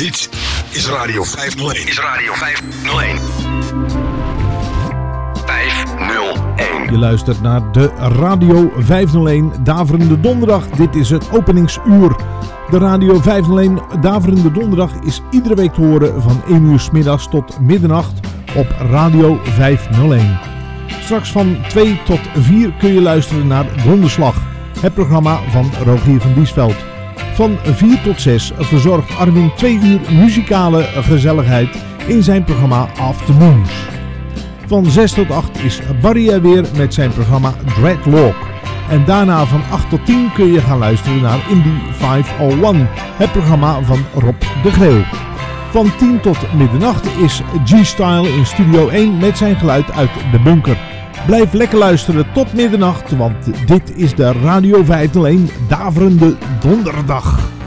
Radio 501. Is Radio 501. 501. Je luistert naar de Radio 501 Daverende Donderdag. Dit is het openingsuur. De Radio 501 Daverende Donderdag is iedere week te horen van 1 uur s middags tot middernacht op Radio 501. Straks van 2 tot 4 kun je luisteren naar Donderslag, het programma van Rogier van Diesveld. Van 4 tot 6 verzorgt Armin 2 uur muzikale gezelligheid in zijn programma Afternoons. Van 6 tot 8 is Barry er weer met zijn programma Dreadlock. En daarna van 8 tot 10 kun je gaan luisteren naar Indie 501, het programma van Rob de Greeuw. Van 10 tot middernacht is G-Style in Studio 1 met zijn geluid uit de bunker. Blijf lekker luisteren tot middernacht, want dit is de Radio 501 Daverende Donderdag.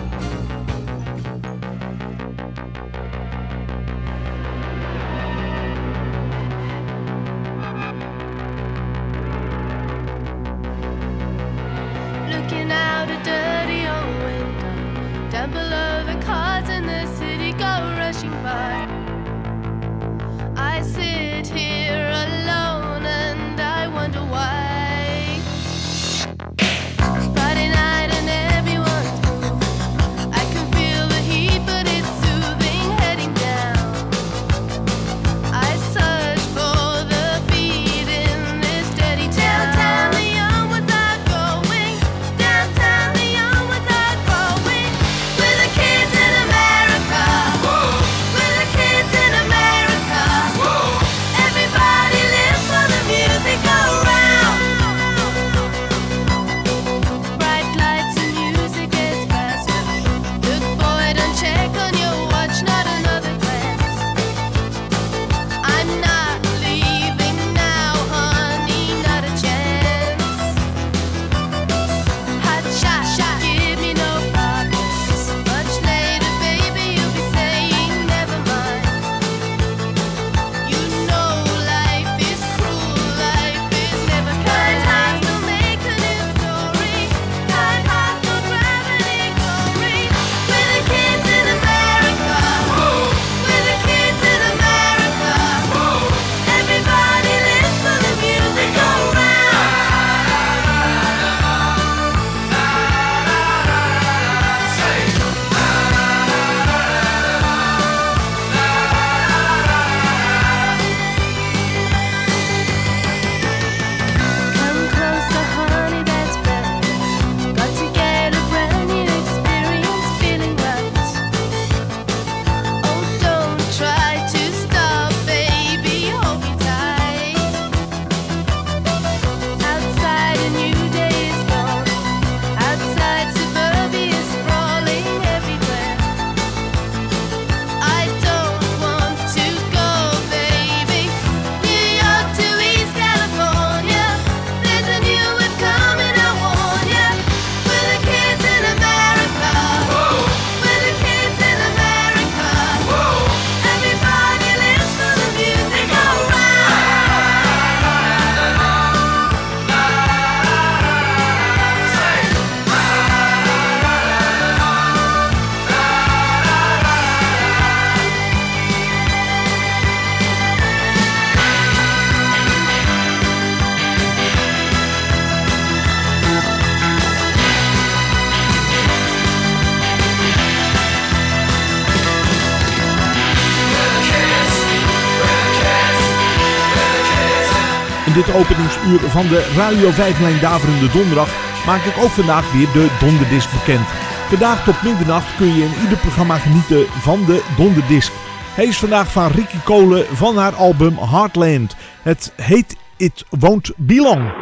In dit openingsuur van de Radio 5 Lijn Daverende Donderdag maak ik ook vandaag weer de Donderdisc bekend. Vandaag tot middernacht kun je in ieder programma genieten van de Donderdisc. Hij is vandaag van Ricky Kolen van haar album Heartland. Het heet It Won't Be Long.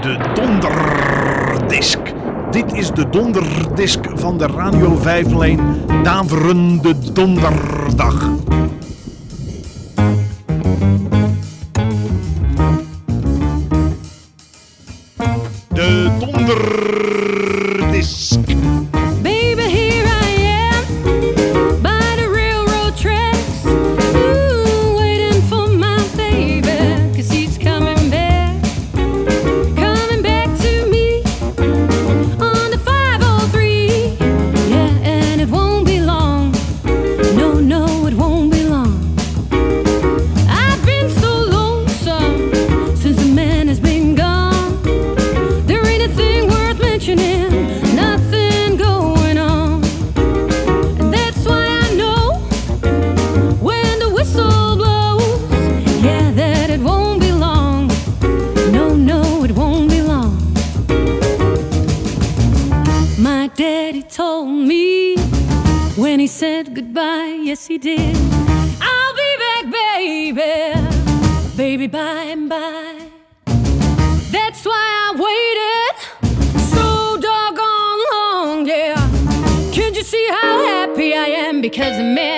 De Donderdisc. Dit is de Donderdisc van de Radio 5 Lijn Daverende Donderdag. this by and by. That's why I waited so doggone long, yeah. can't you see how happy I am because the man?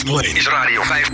501. Is Radio 501.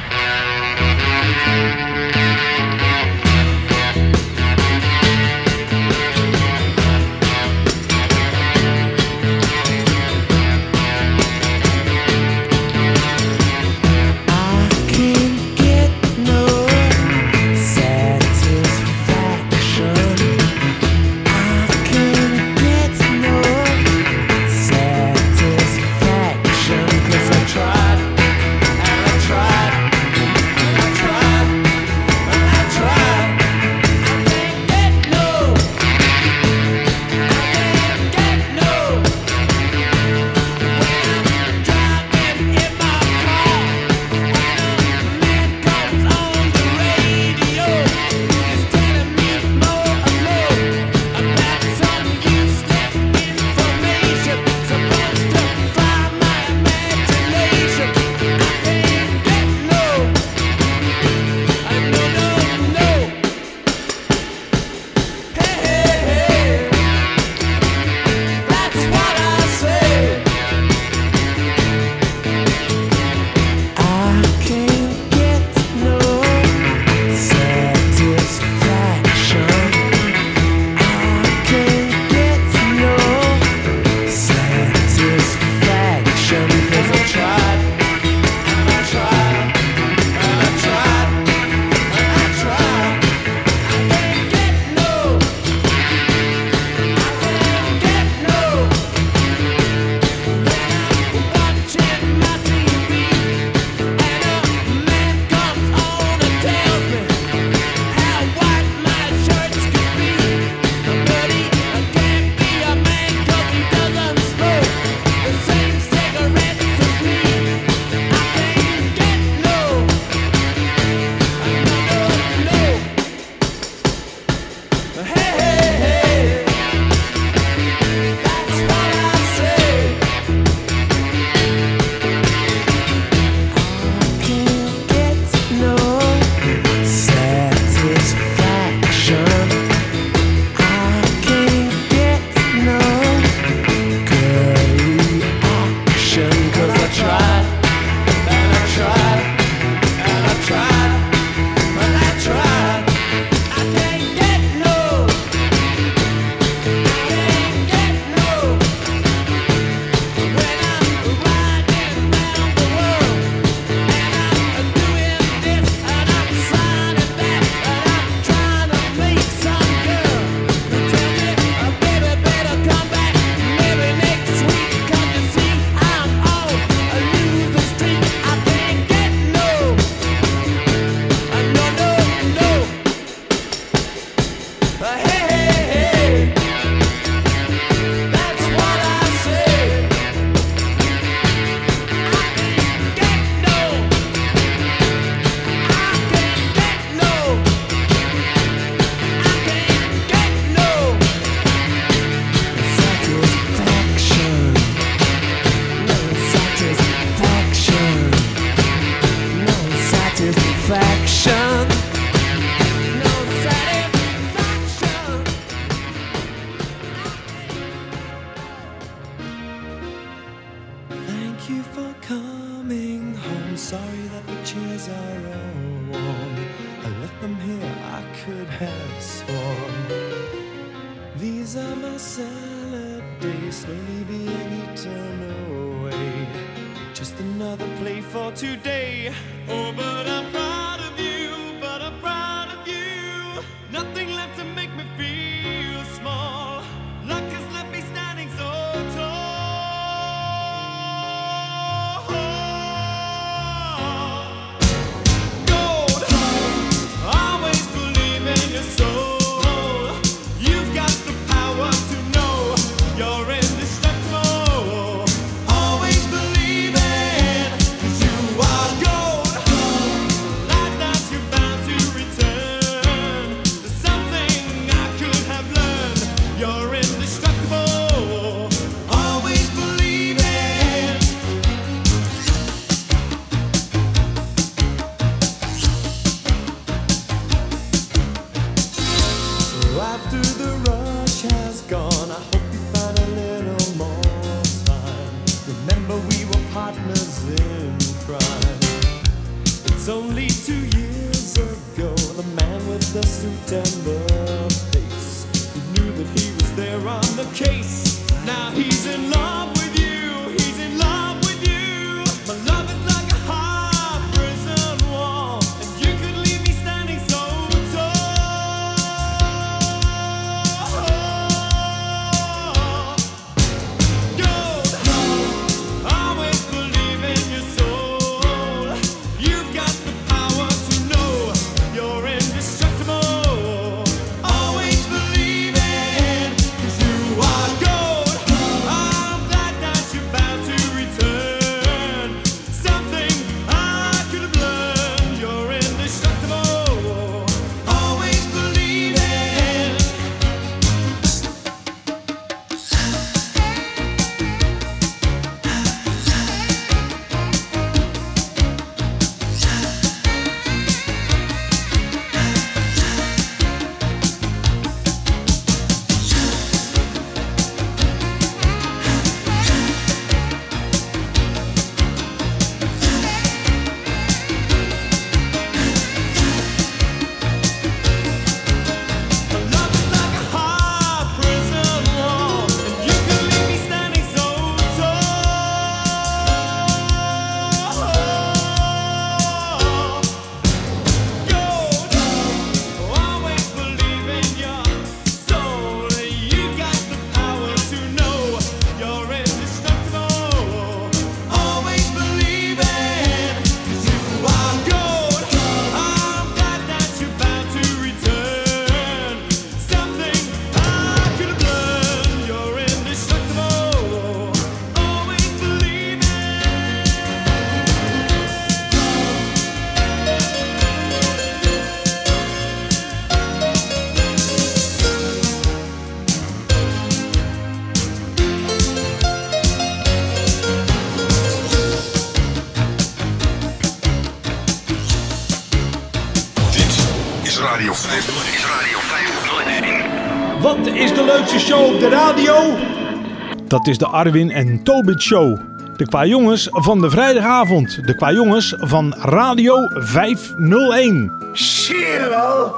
Dat is de Arwin en Tobit Show. De qua jongens van de vrijdagavond. De qua jongens van Radio 501. Zie je wel?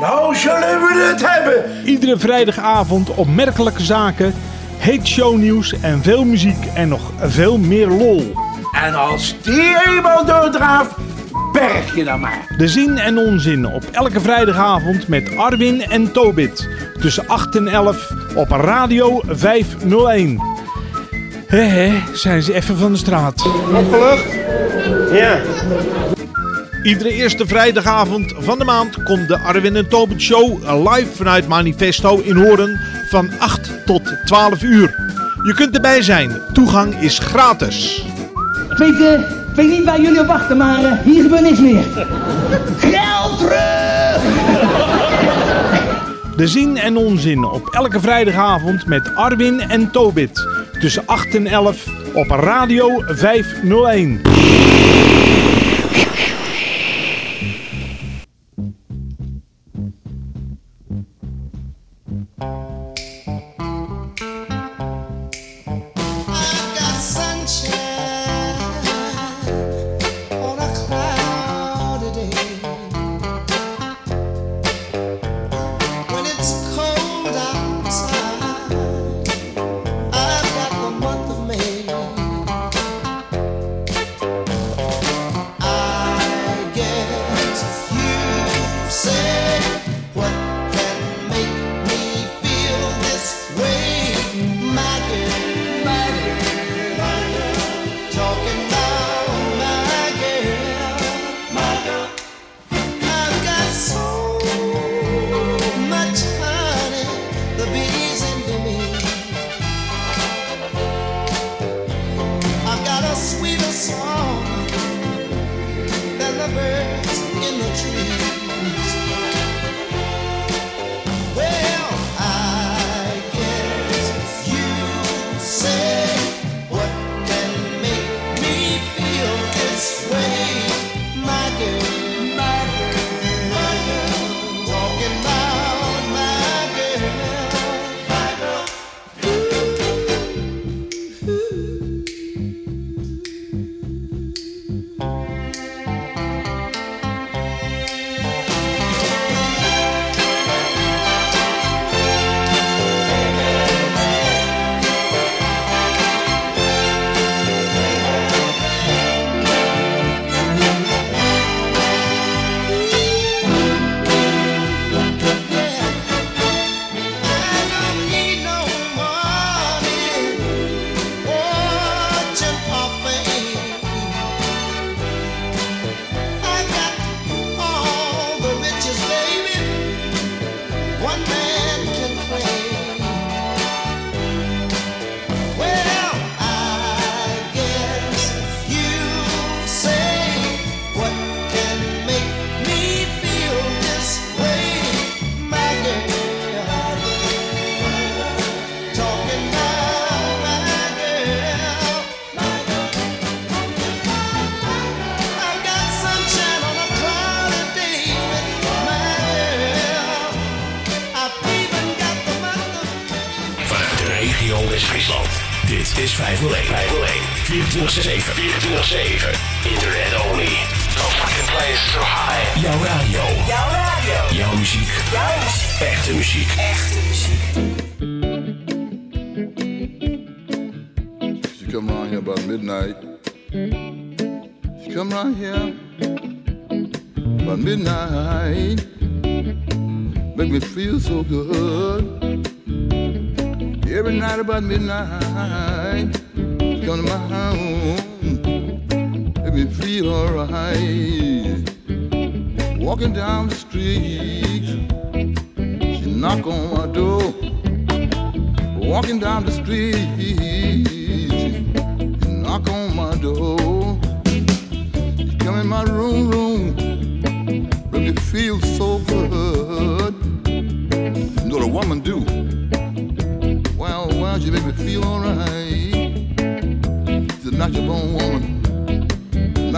Nou zullen we het hebben. Iedere vrijdagavond opmerkelijke zaken, heet shownieuws en veel muziek en nog veel meer lol. En als die eenmaal doordraaft, berg je dan maar. De zin en onzin op elke vrijdagavond met Arwin en Tobit. Tussen 8 en 11 op Radio 501. Hé hé, zijn ze even van de straat. Opgelucht? Ja. Iedere eerste vrijdagavond van de maand komt de Arwin en Tobit Show live vanuit Manifesto in Horen van 8 tot 12 uur. Je kunt erbij zijn. Toegang is gratis. Ik weet, eh, ik weet niet waar jullie op wachten, maar eh, hier gebeurt niks meer. Geld terug! De zin en onzin op elke vrijdagavond met Arwin en Tobit. Tussen 8 en 11 op Radio 501.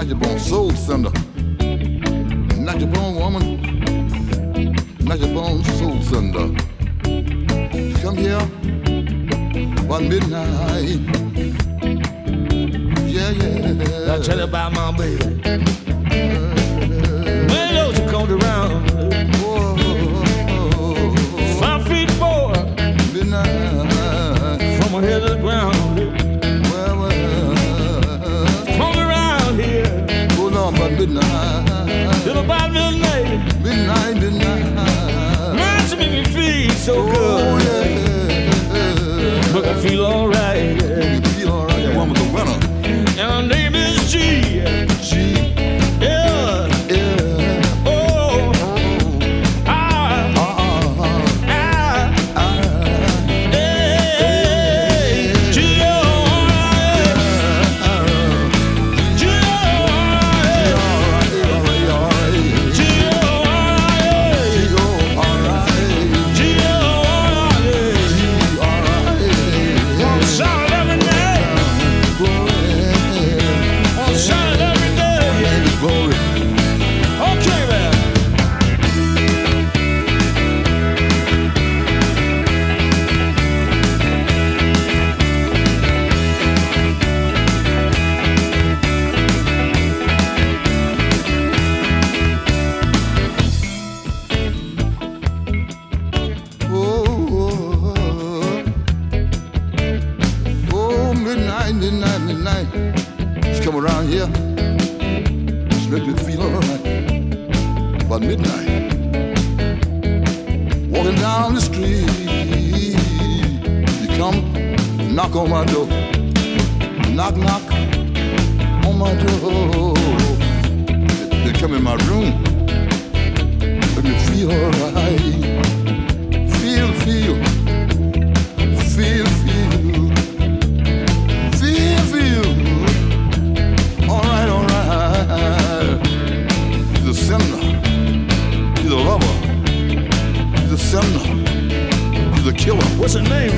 not your born soul sender, not your born woman, not your born soul sender. Come here by midnight. Yeah, yeah. I tell you about my baby. When those are come around. so good. But I feel alright. tree. You come knock on my door. Knock, knock on my door. They, they come in my room. Let me feel alright. the killer. What's her name?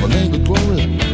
Her name is Gloria.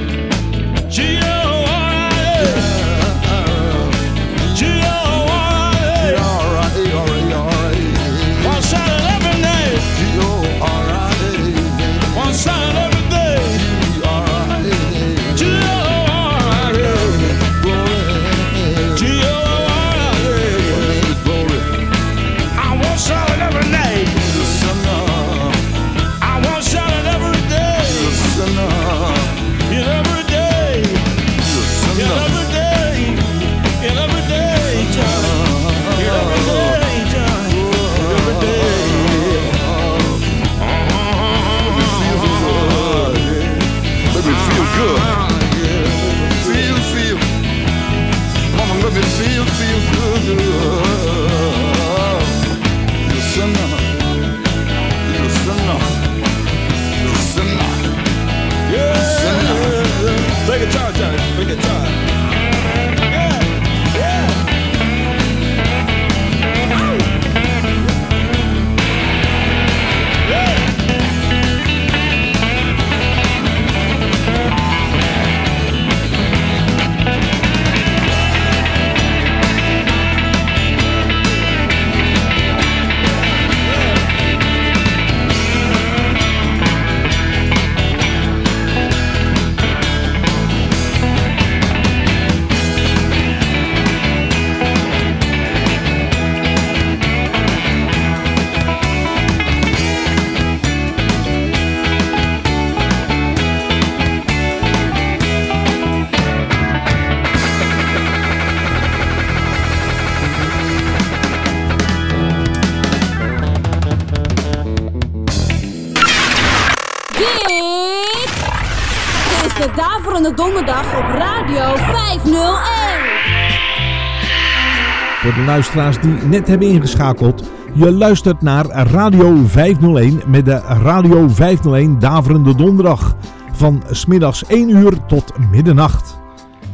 De luisteraars die net hebben ingeschakeld. Je luistert naar Radio 501 met de Radio 501 Daverende Donderdag. Van smiddags 1 uur tot middernacht.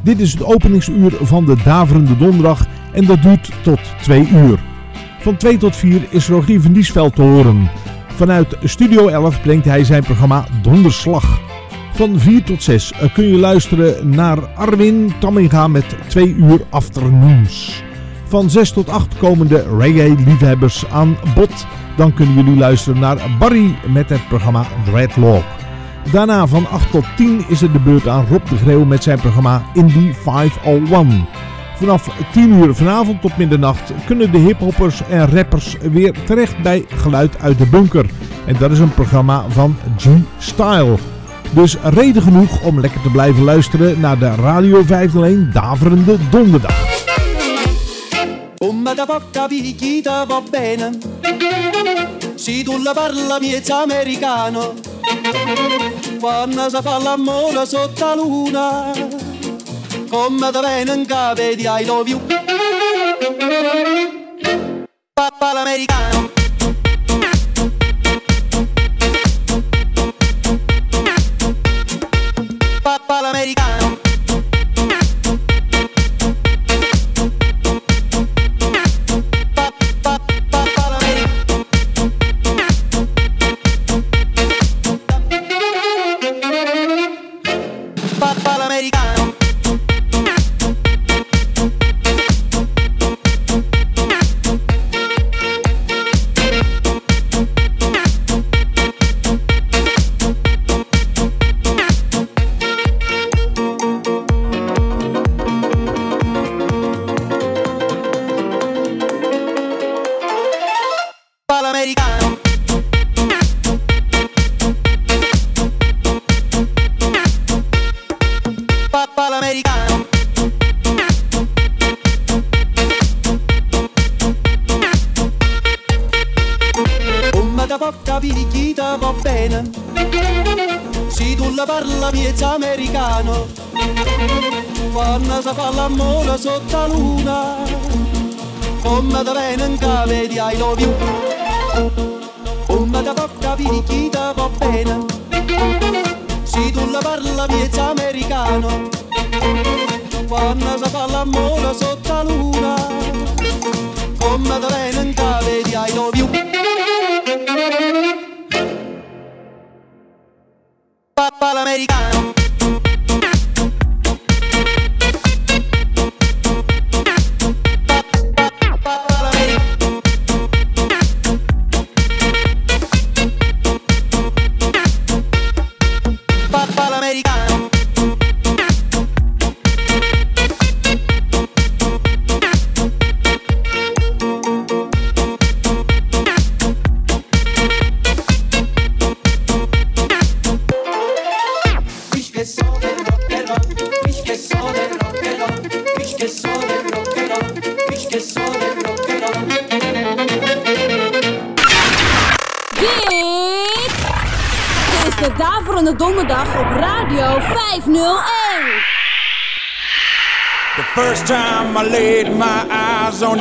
Dit is het openingsuur van de Daverende Donderdag en dat duurt tot 2 uur. Van 2 tot 4 is Rogier van Diesveld te horen. Vanuit Studio 11 brengt hij zijn programma Donderslag. Van 4 tot 6 kun je luisteren naar Arwin Tamminga met 2 uur afternoons. Van 6 tot 8 komen de reggae-liefhebbers aan bod. Dan kunnen jullie luisteren naar Barry met het programma Dreadlock. Daarna van 8 tot 10 is het de beurt aan Rob de Greeuw met zijn programma Indie 501. Vanaf 10 uur vanavond tot middernacht kunnen de hiphoppers en rappers weer terecht bij Geluid uit de Bunker. En dat is een programma van G-Style. Dus reden genoeg om lekker te blijven luisteren naar de Radio 501 Daverende Donderdag. Come da poca picchita va bene. Se tu la parla miezza americano. Quando si fa l'amore sotto la luna Come da bene in capo di I love you Papà l'americano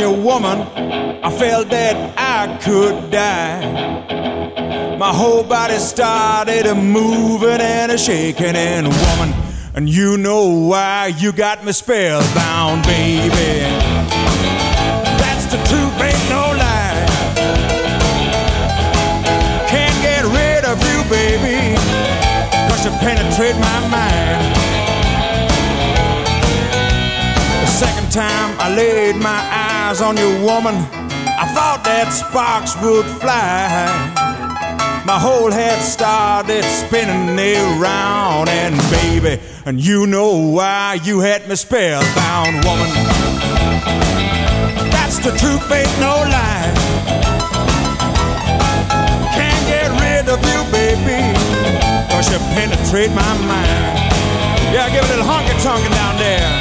on woman, I felt that I could die. My whole body started a moving and a shaking, and woman, and you know why you got me spellbound, baby. That's the truth, ain't no lie. Can't get rid of you, baby, cause you penetrate my mind. The second time I laid my eyes on your woman, I thought that sparks would fly. My whole head started spinning around, and baby, and you know why you had me spellbound, woman. That's the truth, ain't no lie. Can't get rid of you, baby, cause you penetrate my mind. Yeah, give a little honky tonkin' down there.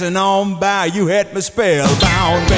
Passing on by, you had me spellbound,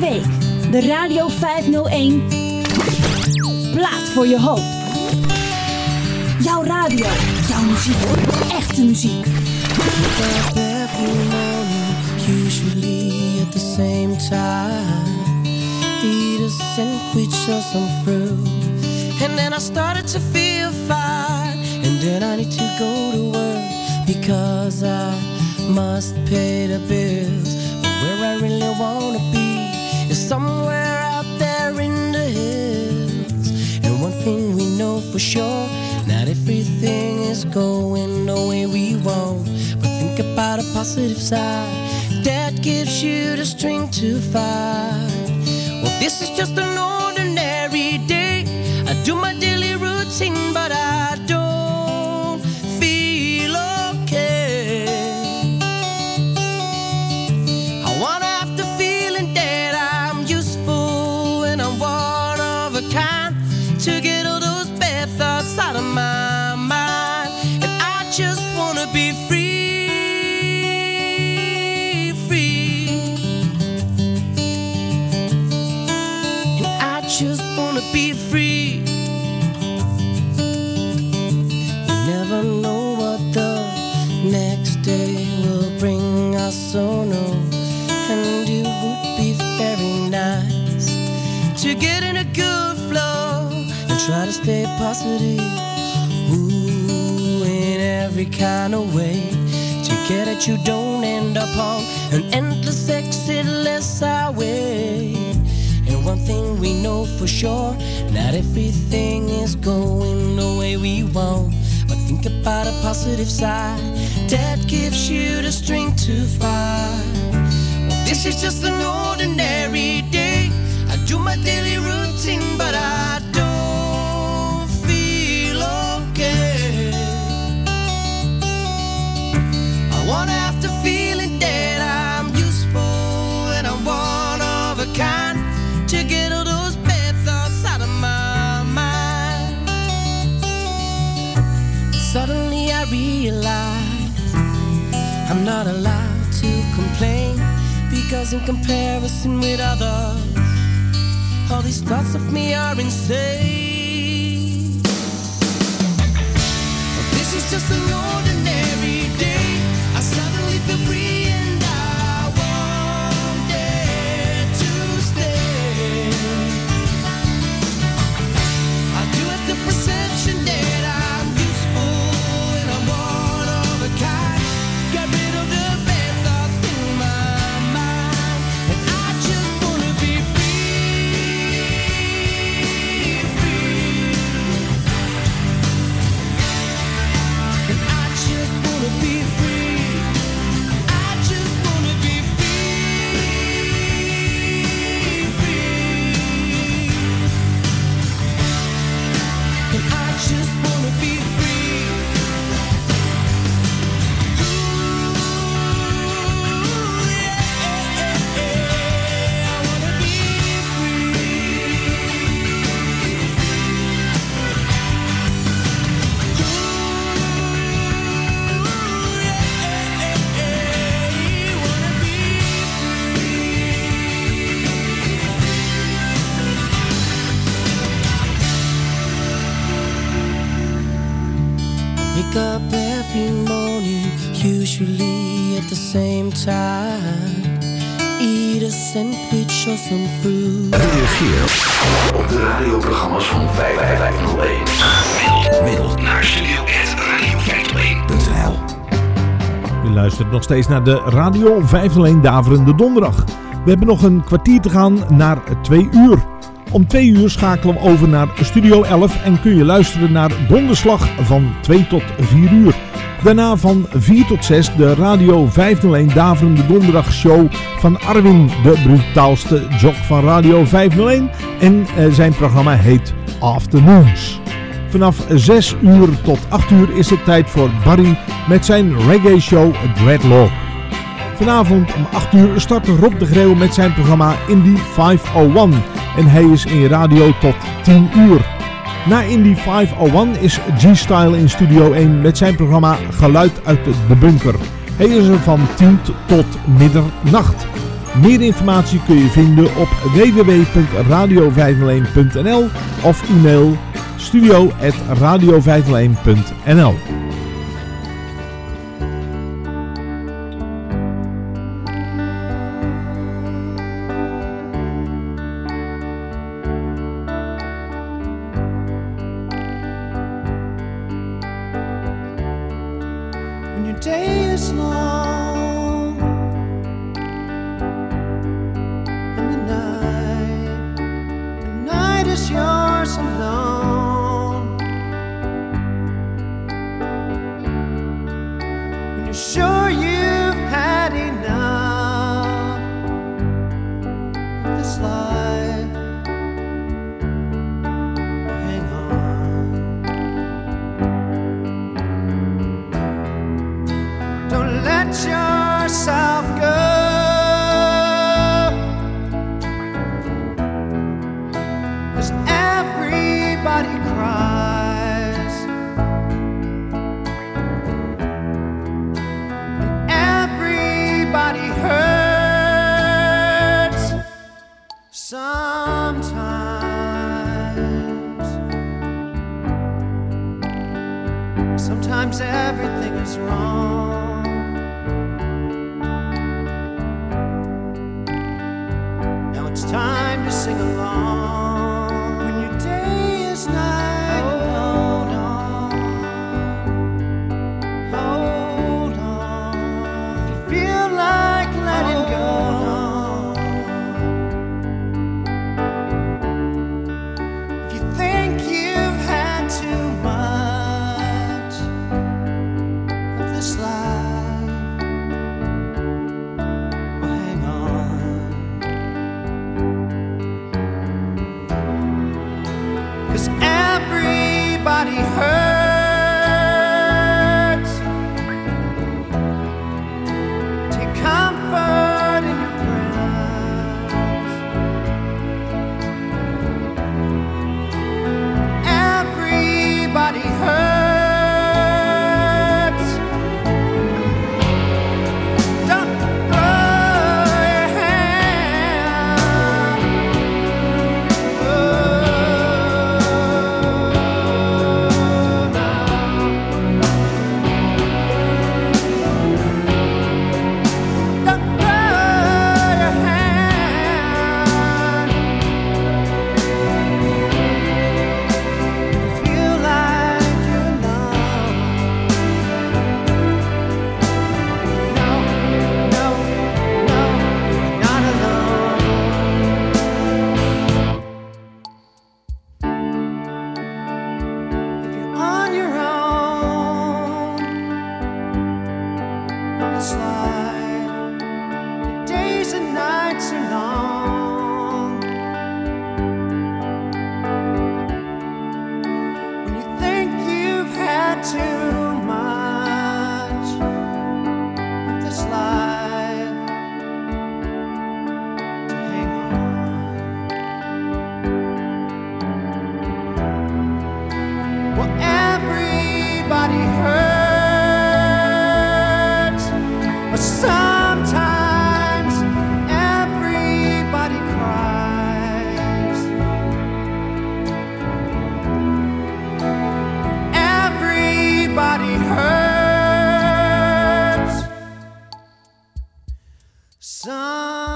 deze week de Radio 501 Plaat voor je hoop. Jouw radio, jouw muziek, echte muziek. Every usually at the same time. Eat a sandwich or some fruit. And then I started to feel fine. And then I need to go to work because I must pay the bills. Where I really wanna be somewhere out there in the hills. And one thing we know for sure, not everything is going the way we want. But think about a positive side that gives you the strength to fight. Well, this is just an try to stay positive. Ooh, in every kind of way. To care that you don't end up on an endless exitless highway. And one thing we know for sure, not everything is going the way we want. But think about a positive side that gives you the strength to fight. Well, this is just an ordinary day. I do my daily routine, but I not allowed to complain because in comparison with others, all these thoughts of me are insane. This is just an ordinary some fruit. Reageer op de radioprogramma's van 5501. Mail, naar studio.radio501.nl Je luistert nog steeds naar de Radio 501 Daverende Donderdag. We hebben nog een kwartier te gaan naar 2 uur. Om 2 uur schakelen we over naar Studio 11 en kun je luisteren naar Donderslag van 2 tot 4 uur. Daarna van 4 tot 6 de Radio 501 Daverende Donderdag show van Arwin, de brutaalste jock van Radio 501. En eh, zijn programma heet Afternoons. Vanaf 6 uur tot 8 uur is het tijd voor Barry met zijn reggae show Dreadlock. Vanavond om 8 uur start Rob de Greeuw met zijn programma Indie 501 en hij is in radio tot 10 uur. Na Indy 501 is G-Style in Studio 1 met zijn programma Geluid uit de Bunker. Hij is er van 10 tot middernacht. Meer informatie kun je vinden op www.radio501.nl of e-mail studio.radio501.nl everybody hurts. Some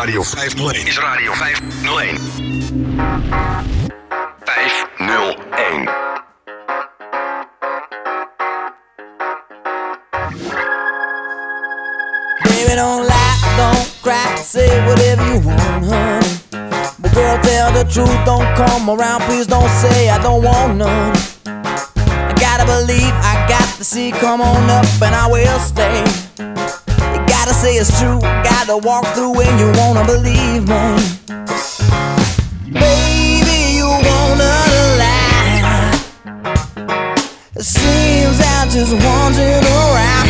Radio 501. Is Radio 501. 501. Baby, don't lie, don't cry, say whatever you want, honey. But girl, tell the truth, don't come around, please don't say I don't want none. I gotta believe, I got to see, come on up and I will stay. Gotta say it's true, gotta walk through when you wanna believe me. Baby, you wanna lie. It seems I'm just wandering around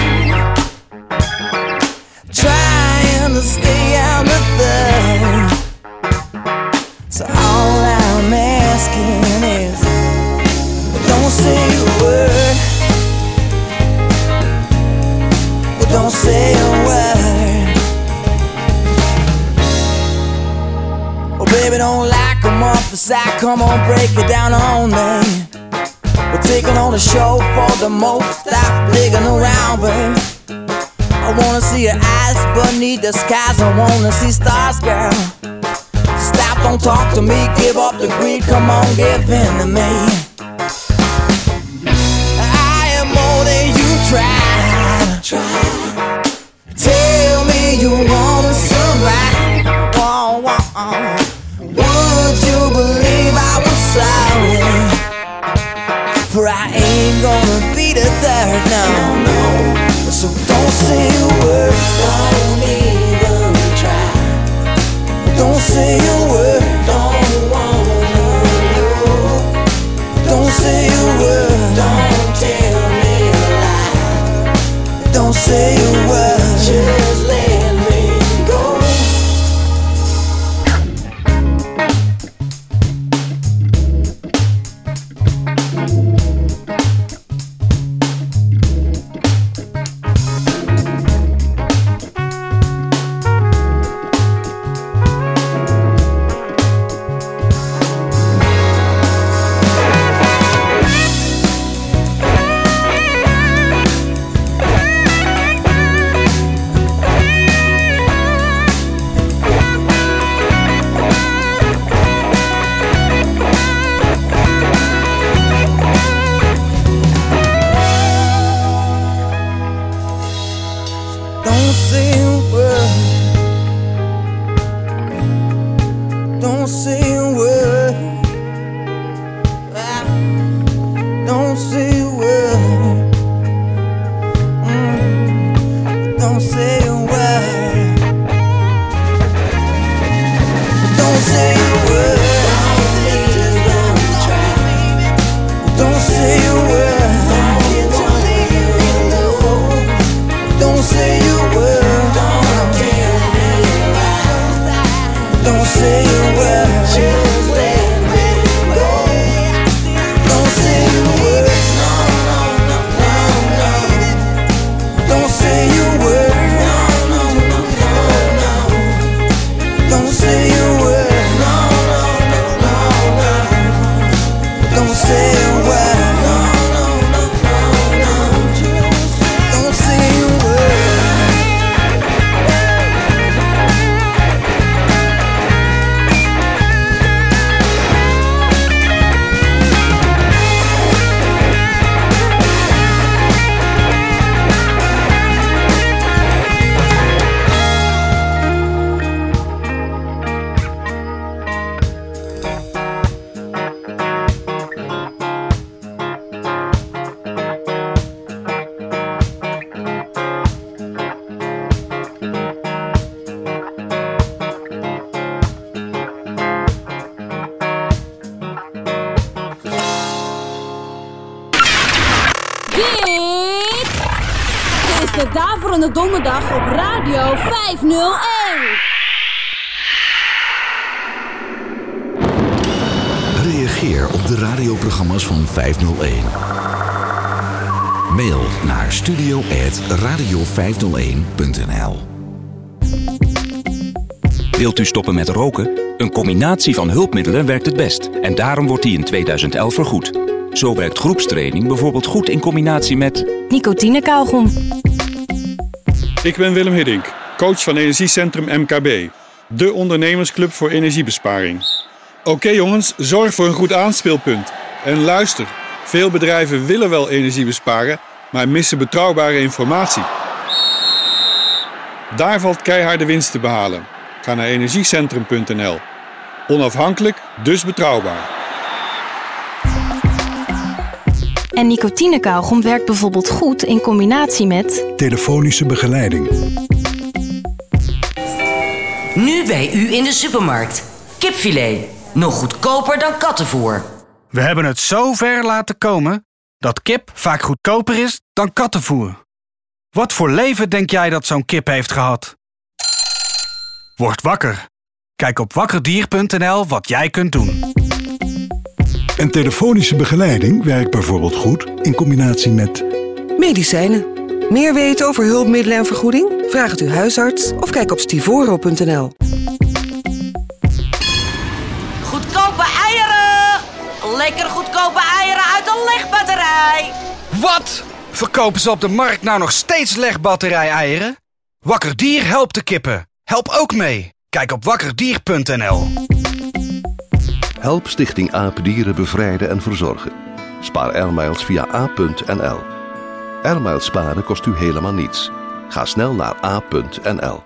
the side Come on break it down on me We're taking on a show for the most Stop digging around babe I wanna see your eyes beneath the skies. I wanna see stars, girl. Stop, don't talk to me. Give up the greed. Come on, give in to me. I am more than you tried. Tell me you wanna survive. I? For I ain't gonna be the third, no, no. So don't say a word, don't even try. Don't say a word, don't wanna know. Don't say a word, don't tell me a lie. Don't say a word, just let Don't say Mail naar studio.radio501.nl Wilt u stoppen met roken? Een combinatie van hulpmiddelen werkt het best en daarom wordt die in 2011 vergoed. Zo werkt groepstraining bijvoorbeeld goed in combinatie met Nicotinekauwgom. Ik ben Willem Hiddink, coach van Energiecentrum MKB. de ondernemersclub voor energiebesparing. Oké jongens, zorg voor een goed aanspeelpunt. En luister, veel bedrijven willen wel energie besparen, maar missen betrouwbare informatie. Daar valt keiharde winst te behalen. Ga naar energiecentrum.nl. Onafhankelijk, dus betrouwbaar. En nicotinekauwgom werkt bijvoorbeeld goed in combinatie met Telefonische begeleiding. Nu bij u in de supermarkt. Kipfilet. Nog goedkoper dan kattenvoer. We hebben het zo ver laten komen dat kip vaak goedkoper is dan kattenvoer. Wat voor leven denk jij dat zo'n kip heeft gehad? Word wakker. Kijk op wakkerdier.nl wat jij kunt doen. En telefonische begeleiding werkt bijvoorbeeld goed in combinatie met Medicijnen. Meer weten over hulpmiddelen en vergoeding? Vraag het uw huisarts of kijk op stivoro.nl. Lekker goedkope eieren uit een legbatterij! Wat? Verkopen ze op de markt nou nog steeds legbatterij-eieren? Wakker Dier helpt de kippen. Help ook mee. Kijk op wakkerdier.nl. Help Stichting AAP dieren bevrijden en verzorgen. Spaar airmiles via a.nl. Airmiles sparen kost u helemaal niets. Ga snel naar a.nl.